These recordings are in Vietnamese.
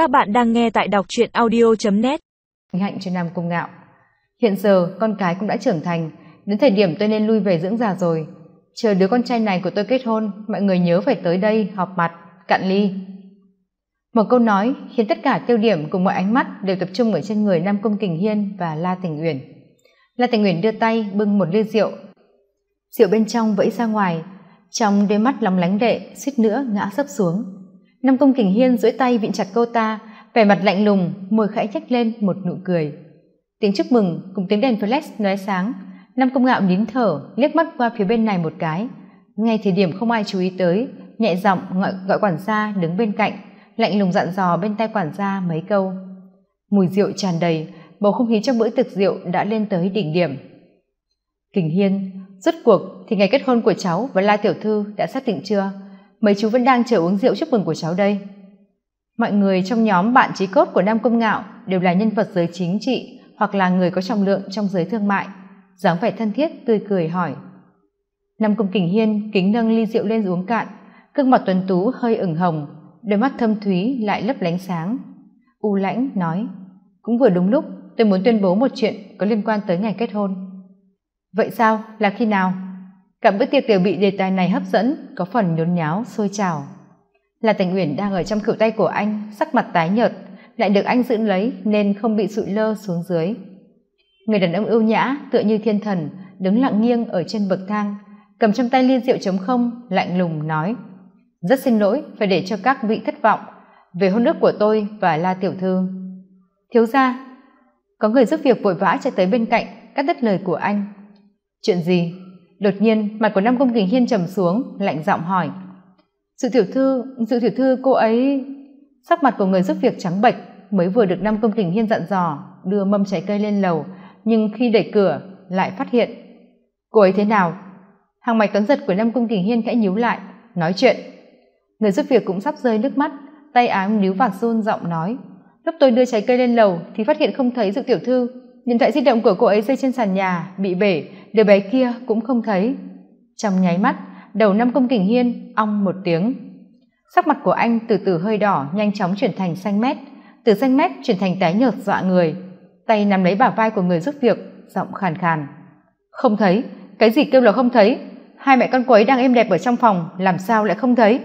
Các bạn đang nghe tại đọc truyện audio.net Hạnh cho Nam Cung Ngạo. Hiện giờ, con cái cũng đã trưởng thành. Đến thời điểm tôi nên lui về dưỡng già rồi. Chờ đứa con trai này của tôi kết hôn, Mọi người nhớ phải tới đây họp mặt, Cạn ly. Một câu nói khiến tất cả tiêu điểm cùng mọi ánh mắt Đều tập trung ở trên người Nam Cung Kình Hiên và La Tình Uyển. La Tình Uyển đưa tay bưng một ly rượu. Rượu bên trong vẫy ra ngoài, Trong đôi mắt lóng lánh đệ, suýt nữa ngã sấp xuống nam công kình hiên duỗi tay vịn chặt cô ta vẻ mặt lạnh lùng môi khẽ nhếch lên một nụ cười. Tiếng chúc mừng cùng tiếng đèn flash lóe sáng. Nam công ngạo nín thở liếc mắt qua phía bên này một cái. Ngay thời điểm không ai chú ý tới nhẹ giọng gọi, gọi quản gia đứng bên cạnh lạnh lùng dặn dò bên tay quản gia mấy câu. Mùi rượu tràn đầy bầu không khí trong bữa tiệc rượu đã lên tới đỉnh điểm. Kình hiên rốt cuộc thì ngày kết hôn của cháu và la tiểu thư đã xác định chưa? Mấy chú vẫn đang chờ uống rượu chúc mừng của cháu đây. Mọi người trong nhóm bạn trí cốt của nam công ngạo đều là nhân vật giới chính trị hoặc là người có trọng lượng trong giới thương mại. Dáng vẻ thân thiết, tươi cười hỏi. Nam công kình hiên kính nâng ly rượu lên uống cạn, gương mặt tuấn tú, hơi ửng hồng, đôi mắt thâm thúy lại lấp lánh sáng. U lãnh nói, cũng vừa đúng lúc, tôi muốn tuyên bố một chuyện có liên quan tới ngày kết hôn. Vậy sao? Là khi nào? Cảm bữa tiệc đều bị đề tài này hấp dẫn, có phần nhốn nháo sôi trào. Là tình uyển đang ở trong cựu tay của anh, sắc mặt tái nhợt, lại được anh giữ lấy nên không bị sụi lơ xuống dưới. Người đàn ông ưu nhã, tựa như thiên thần, đứng lặng nghiêng ở trên bậc thang, cầm trong tay ly rượu trống không, lạnh lùng nói, rất xin lỗi, phải để cho các vị thất vọng. Về hôn ước của tôi và la tiểu thư. Thiếu gia, có người giúp việc vội vã chạy tới bên cạnh, cắt đứt lời của anh. Chuyện gì? Đột nhiên, mặt của nam công kình hiên trầm xuống, lạnh giọng hỏi. Sự tiểu thư, sự tiểu thư cô ấy, sắc mặt của người giúp việc trắng bệch, mới vừa được nam công kình hiên dặn dò, đưa mâm trái cây lên lầu, nhưng khi đẩy cửa, lại phát hiện. Cô ấy thế nào? Hàng mạch tuấn giật của nam công kình hiên khẽ nhíu lại, nói chuyện. Người giúp việc cũng sắp rơi nước mắt, tay áo níu vạt run giọng nói. Lúc tôi đưa trái cây lên lầu thì phát hiện không thấy dự tiểu thư. Điện thoại di động của cô ấy rơi trên sàn nhà, bị bể đứa bé kia cũng không thấy. Trong nháy mắt, đầu năm công kình hiên ong một tiếng. Sắc mặt của anh từ từ hơi đỏ, nhanh chóng chuyển thành xanh mét. Từ xanh mét chuyển thành tái nhợt dọa người. Tay nắm lấy bả vai của người giúp việc, giọng khàn khàn. Không thấy? Cái gì kêu là không thấy? Hai mẹ con cô ấy đang êm đẹp ở trong phòng, làm sao lại không thấy?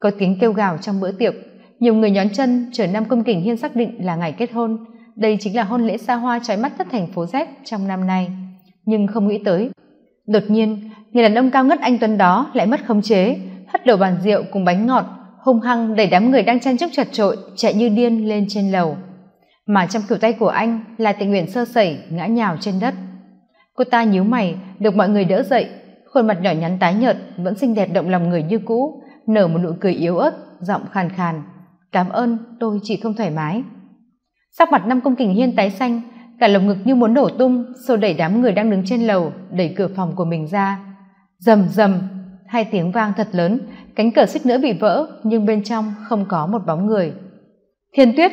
Có tiếng kêu gào trong bữa tiệc. Nhiều người nhón chân chờ năm công kình hiên xác định là ngày kết hôn. Đây chính là hôn lễ xa hoa trói mắt tất thành phố z trong năm nay nhưng không nghĩ tới. Đột nhiên, người đàn ông cao ngất anh tuấn đó lại mất khống chế, hất đầu bàn rượu cùng bánh ngọt, hung hăng đẩy đám người đang chen chúc chật trội chạy như điên lên trên lầu. Mà trong kiểu tay của anh là tình nguyện sơ sẩy, ngã nhào trên đất. Cô ta nhíu mày, được mọi người đỡ dậy. Khuôn mặt nhỏ nhắn tái nhợt, vẫn xinh đẹp động lòng người như cũ, nở một nụ cười yếu ớt, giọng khàn khàn. Cảm ơn, tôi chỉ không thoải mái. Sắc mặt năm công kình hiên tái xanh cả lồng ngực như muốn nổ tung, xô đẩy đám người đang đứng trên lầu, đẩy cửa phòng của mình ra. Rầm rầm, hai tiếng vang thật lớn, cánh cửa xích nữa bị vỡ, nhưng bên trong không có một bóng người. Thiên tuyết!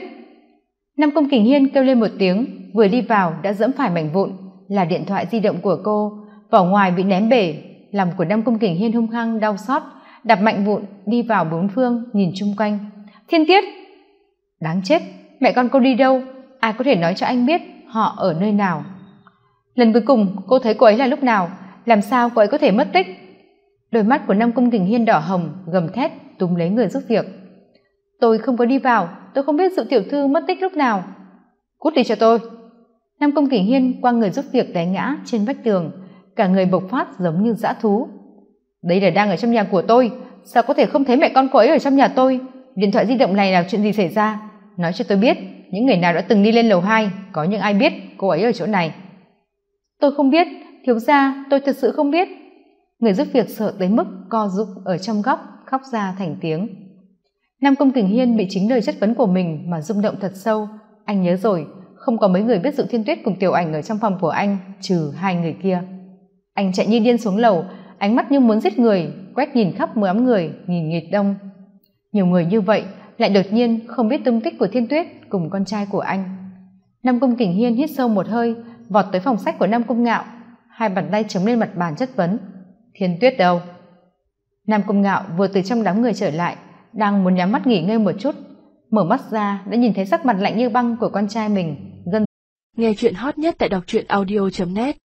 Năm công kình hiên kêu lên một tiếng, vừa đi vào đã dẫm phải mảnh vụn, là điện thoại di động của cô, vỏ ngoài bị ném bể, lòng của năm công kình hiên hung hăng, đau xót đập mạnh vụn, đi vào bốn phương, nhìn chung quanh. Thiên tuyết! Đáng chết, mẹ con cô đi đâu? Ai có thể nói cho anh biết? Họ ở nơi nào? Lần cuối cùng, cô thấy cô ấy là lúc nào? Làm sao cô ấy có thể mất tích? Đôi mắt của nam cung kình hiên đỏ hồng, gầm thét, túm lấy người giúp việc. Tôi không có đi vào, tôi không biết sự tiểu thư mất tích lúc nào. Cút đi cho tôi. Nam cung kình hiên qua người giúp việc té ngã trên vách tường, cả người bộc phát giống như dã thú. Đây là đang ở trong nhà của tôi, sao có thể không thấy mẹ con cô ấy ở trong nhà tôi? Điện thoại di động này là chuyện gì xảy ra? Nói cho tôi biết những người nào đã từng đi lên lầu hai có những ai biết cô ấy ở chỗ này? Tôi không biết thiếu gia tôi thật sự không biết. Người giúp việc sợ tới mức co rụt ở trong góc khóc ra thành tiếng. Nam công kình hiên bị chính lời chất vấn của mình mà rung động thật sâu. Anh nhớ rồi không có mấy người biết dự thiên tuyết cùng tiểu ảnh ở trong phòng của anh trừ hai người kia. Anh chạy như điên xuống lầu ánh mắt như muốn giết người quét nhìn khắp mười ấm người nghìn nghịt đông. Nhiều người như vậy lại đột nhiên không biết tung tích của thiên tuyết cùng con trai của anh. Nam cung kình hiên hít sâu một hơi, vọt tới phòng sách của nam cung ngạo, hai bàn tay chống lên mặt bàn chất vấn. Thiên tuyết đâu? Nam cung ngạo vừa từ trong đám người trở lại, đang muốn nhắm mắt nghỉ ngơi một chút, mở mắt ra đã nhìn thấy sắc mặt lạnh như băng của con trai mình gần nghe chuyện hot nhất tại đọc truyện audio net.